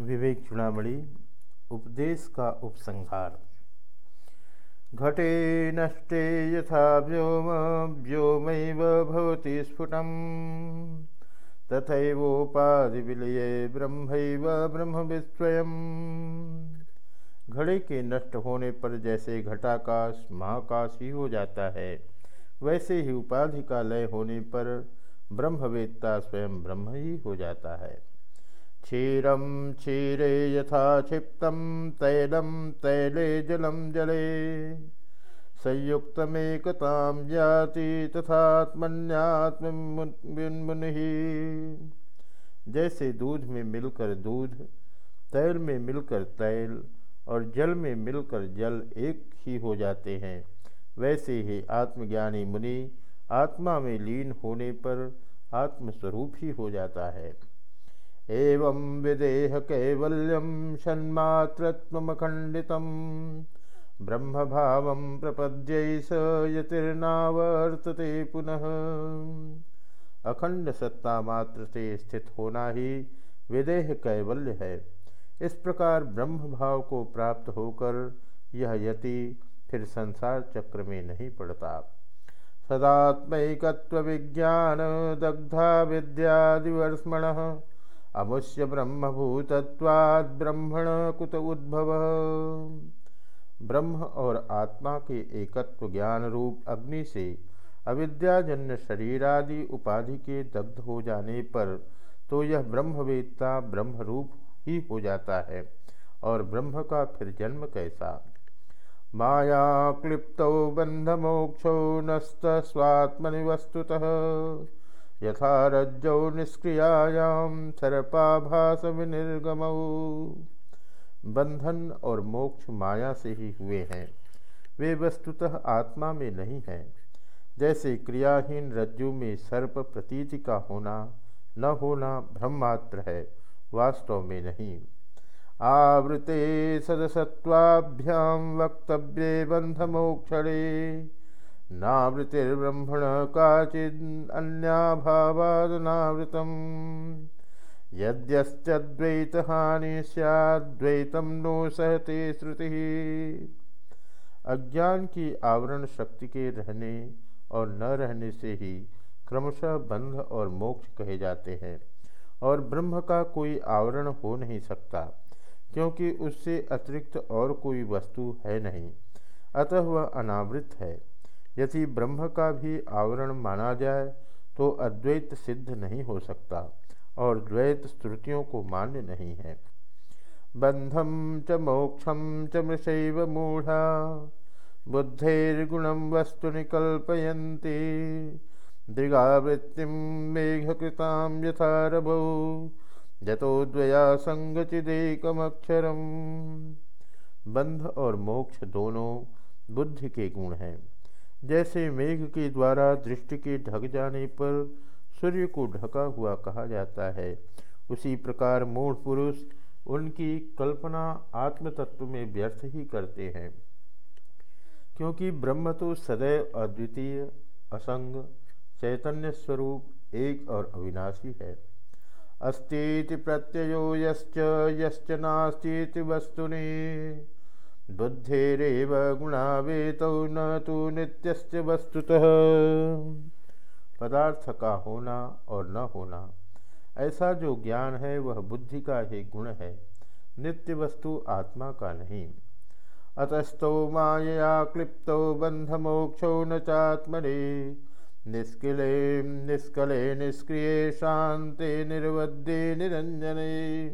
विवेक चुनामणि, उपदेश का उपसंहार। घटे नष्टे यथा व्योम, व्योमैव भवति स्फुटम। तथैवोपाधिविलये ब्रह्मैव ब्रह्म विस्वयम् घड़े के नष्ट होने पर जैसे घटाकाश, महाकाश ही हो जाता है, वैसे ही उपाधि का लय होने पर ब्रह्मवेत्ता स्वयं ब्रह्म ही हो जाता है। क्षीरम क्षीरे यथा क्षिप्त तैलम तैले जलम जले। संयुक्तमेकता जाति तथात्मन्यात्मुनि जैसे दूध में मिलकर दूध, तैल में मिलकर तैल और जल में मिलकर जल एक ही हो जाते हैं, वैसे ही आत्मज्ञानी मुनि आत्मा में लीन होने पर आत्मस्वरूप ही हो जाता है। एवं विदेह कैवल्यम षन्मात्रत्वमखंडित ब्रह्म भाव प्रपद्य स यतिर्नावर्तते पुनः। अखंड सत्ता मात्र से स्थित होना ही विदेह कैवल्य है। इस प्रकार ब्रह्म भाव को प्राप्त होकर यह यति फिर संसार चक्र में नहीं पड़ता। सदात्मकत्व विज्ञान दग्धा विद्यादिवर्ष्मण अमुष्य ब्रह्मभूतत्वाद ब्रह्मण कुत उद्भव। ब्रह्म और आत्मा के एकत्व ज्ञान रूप अग्नि से अविद्याजन्य शरीरादि उपाधि के दग्ध हो जाने पर तो यह ब्रह्मवेत्ता ब्रह्म रूप ही हो जाता है और ब्रह्म का फिर जन्म कैसा? माया क्लिप्त बंध मोक्षो नस्त स्वात्मनि वस्तुतः यथा रज्जौ निष्क्रियायाम सर्पाभास विनिर्गम बंधन और मोक्ष माया से ही हुए हैं। वे वस्तुतः आत्मा में नहीं हैं। जैसे क्रियाहीन रज्जु में सर्प प्रतीति का होना, न होना भ्रम है, वास्तव में नहीं। आवृते सदसत्वाभ्याम वक्तव्ये बंधमोक्षणे नावृतिर्ब्रह्मण काचिदन्याभावादनावृतम् यद्यश्चद्वैतहानि स्याद्वैतम नो सहते श्रुति। अज्ञान की आवरण शक्ति के रहने और न रहने से ही क्रमशः बंध और मोक्ष कहे जाते हैं, और ब्रह्म का कोई आवरण हो नहीं सकता, क्योंकि उससे अतिरिक्त और कोई वस्तु है नहीं। अतः वह अनावृत है। यदि ब्रह्म का भी आवरण माना जाए तो अद्वैत सिद्ध नहीं हो सकता, और द्वैत श्रुतियों को मान्य नहीं है। बंधम च मोक्षम च मृषैव मूढ़ा बुद्धेर्गुणम वस्तु निकल्पयन्ति, दृगावृत्ति मेघकृता यथा रभौ जतो द्वया बंध और मोक्ष दोनों बुद्धि के गुण हैं। जैसे मेघ के द्वारा दृष्टि के ढक जाने पर सूर्य को ढका हुआ कहा जाता है। उसी प्रकार मूढ़ पुरुष उनकी कल्पना आत्म तत्व में व्यर्थ ही करते हैं। क्योंकि ब्रह्म तो सदैव अद्वितीय, असंग, चैतन्य स्वरूप, एक और अविनाशी है। अस्तीति प्रत्ययो यश्च यश्च वस्तुनि। बुद्धेरव गुणावेत न तो नित्यश्च वस्तुतः। पदार्थ का होना और न होना, ऐसा जो ज्ञान है, वह बुद्धि का ही गुण है, नित्य वस्तु आत्मा का नहीं। अतस्तो मायया क्लिप्तो बंधमोक्षो न चात्मने, निष्किले, निष्कले, निष्क्रिय शांति निर्वद्ये निरंजने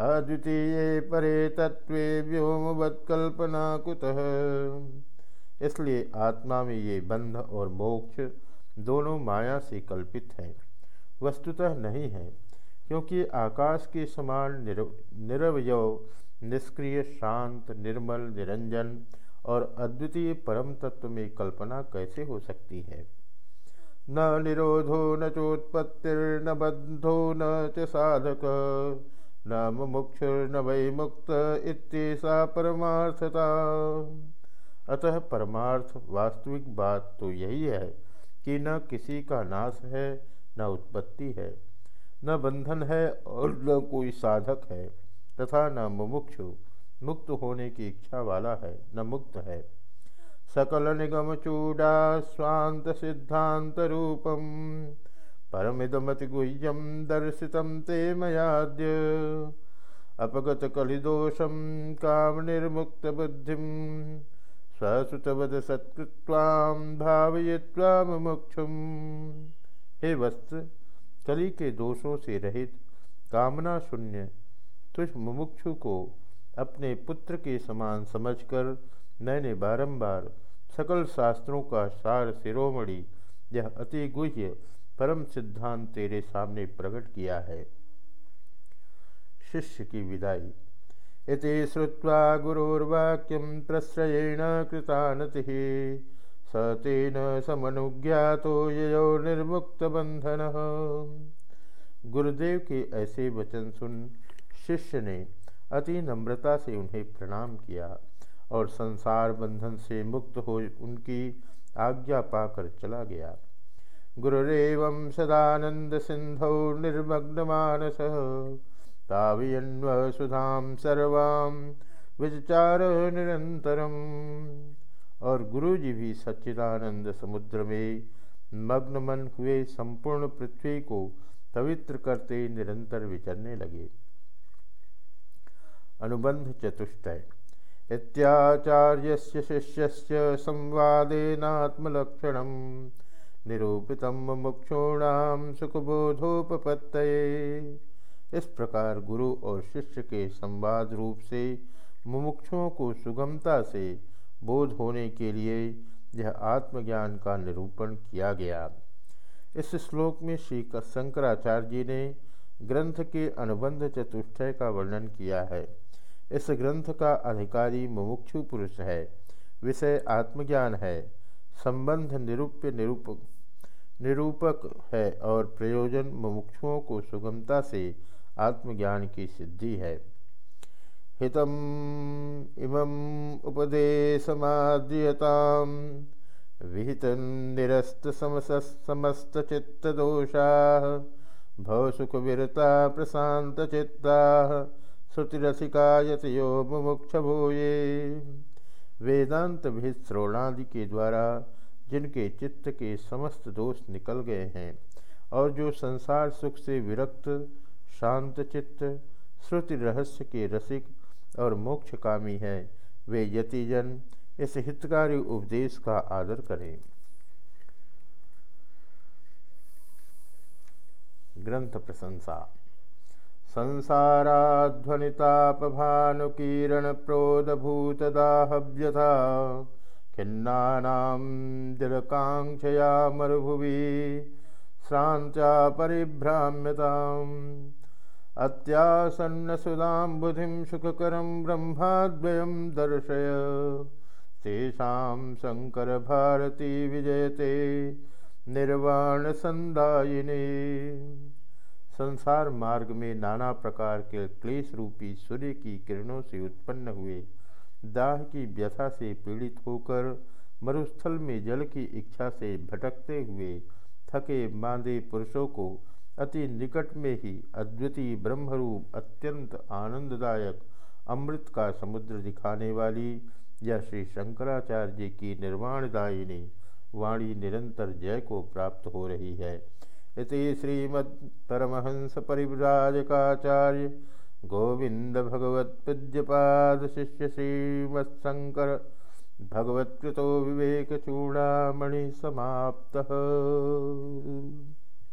अद्वितीय परे तत्व व्योमवत्कल्पना कुतः? इसलिए आत्मा में ये बंध और मोक्ष दोनों माया से कल्पित हैं। वस्तुतः नहीं है, क्योंकि आकाश के समान निरवयव निष्क्रिय, शांत, निर्मल, निरंजन और अद्वितीय परम तत्व में कल्पना कैसे हो सकती है? न निरोधो न चोत्पत्तिर्न बद्धो न च साधक। न मुमुक्षुर्न वै मुक्त इत्येषा परमार्थता। अतः परमार्थ वास्तविक बात तो यही है कि न किसी का नाश है, न उत्पत्ति है, न बंधन है और न कोई साधक है, तथा न मुमुक्षु, मुक्त होने की इच्छा वाला है, न मुक्त है। सकल निगम चूड़ा स्वांत सिद्धांत रूपम। परमिदमति गुह्यम दर्शित ते मयाद्य। अपगत कलिदोषम काम निर्मुक्त बुद्धि स्वसुतवद सत्कृत्वाम भावय्वाम मुक्षुम हे वस्त्र कली के दोषों से रहित कामना शून्य, तुझ मुमुक्षु को अपने पुत्र के समान समझकर मैंने बारंबार सकल शास्त्रों का सार शिरोमणि, यह अति गुह्य परम सिद्धांत तेरे सामने प्रकट किया है। शिष्य की विदाई। इति श्रुवा गुरोर्वाक्यम प्रश्रयेण कृतानति। स तेन समनुज्ञातो यो निर्मुक्त बंधन गुरुदेव के ऐसे वचन सुन शिष्य ने अति नम्रता से उन्हें प्रणाम किया और संसार बंधन से मुक्त हो उनकी आज्ञा पाकर चला गया। गुरुरेव सदानंद सिंधौ निर्मग्न मानस तावियन्वसुधाम सर्वाम विचार निरंतरम और गुरु जी भी सच्चिदानंद समुद्र में मग्न मन हुए संपूर्ण पृथ्वी को पवित्र करते निरंतर विचरने लगे। अनुबंध चतुष्टय इत्याचार्य शिष्य संवादेनात्मलक्षण निरूपित मुक्षूणाम सुखबोधोपत्त इस प्रकार गुरु और शिष्य के संवाद रूप से, मुमुक्षुओं को सुगमता से बोध होने के लिए यह आत्मज्ञान का निरूपण किया गया। इस श्लोक में श्री शंकराचार्य जी ने ग्रंथ के अनुबंध चतुष्टय का वर्णन किया है। इस ग्रंथ का अधिकारी मुमुक्षु पुरुष है। विषय आत्मज्ञान है। संबंध निरूप्य निरूपक निरूपक है और प्रयोजन मुमुक्षुओं को सुगमता से आत्मज्ञान की सिद्धि है। हितम इमं उपदेशमाद्यता विहित निरस्त समस्त चित्तदोषा भवसुख विरता प्रशांत चित्ता। श्रुतिरसिकायत यो मुमुक्ष भूये। वेदांत भी श्रोणादि के द्वारा जिनके चित्त के समस्त दोष निकल गए हैं, और जो संसार सुख से विरक्त, शांत चित्त, श्रुति रहस्य के रसिक और मोक्षकामी हैं, वे यतिजन इस हितकारी उपदेश का आदर करें। ग्रंथ प्रशंसा। संसाराध्वनितापभानुकीरणप्रोदभूतदाहव्यथा। खिन्नानां दिलकाङ्क्षया मरुभुवि श्रान्त्या परिभ्राम्यताम्। अत्यासन्नसुदां बुधिं सुखकरं ब्रह्माद्वयं दर्शय। तेषां शङ्करभारती विजयते निर्वाणसन्दायिनी। संसार मार्ग में नाना प्रकार के क्लेश रूपी सूर्य की किरणों से उत्पन्न हुए दाह की व्यथा से पीड़ित होकर मरुस्थल में जल की इच्छा से भटकते हुए थके मांदे पुरुषों को अति निकट में ही अद्वितीय ब्रह्मरूप अत्यंत आनंददायक अमृत का समुद्र दिखाने वाली यह श्री शंकराचार्य जी की निर्वाणदायिनी वाणी निरंतर जय को प्राप्त हो रही है। इति श्रीमद्परमहंस परिव्राजकाचार्य गोविंद भगवत्पूज्यपाद शिष्य श्रीमत्शंकर भगवत्कृतो विवेकचूड़ामणि समाप्तः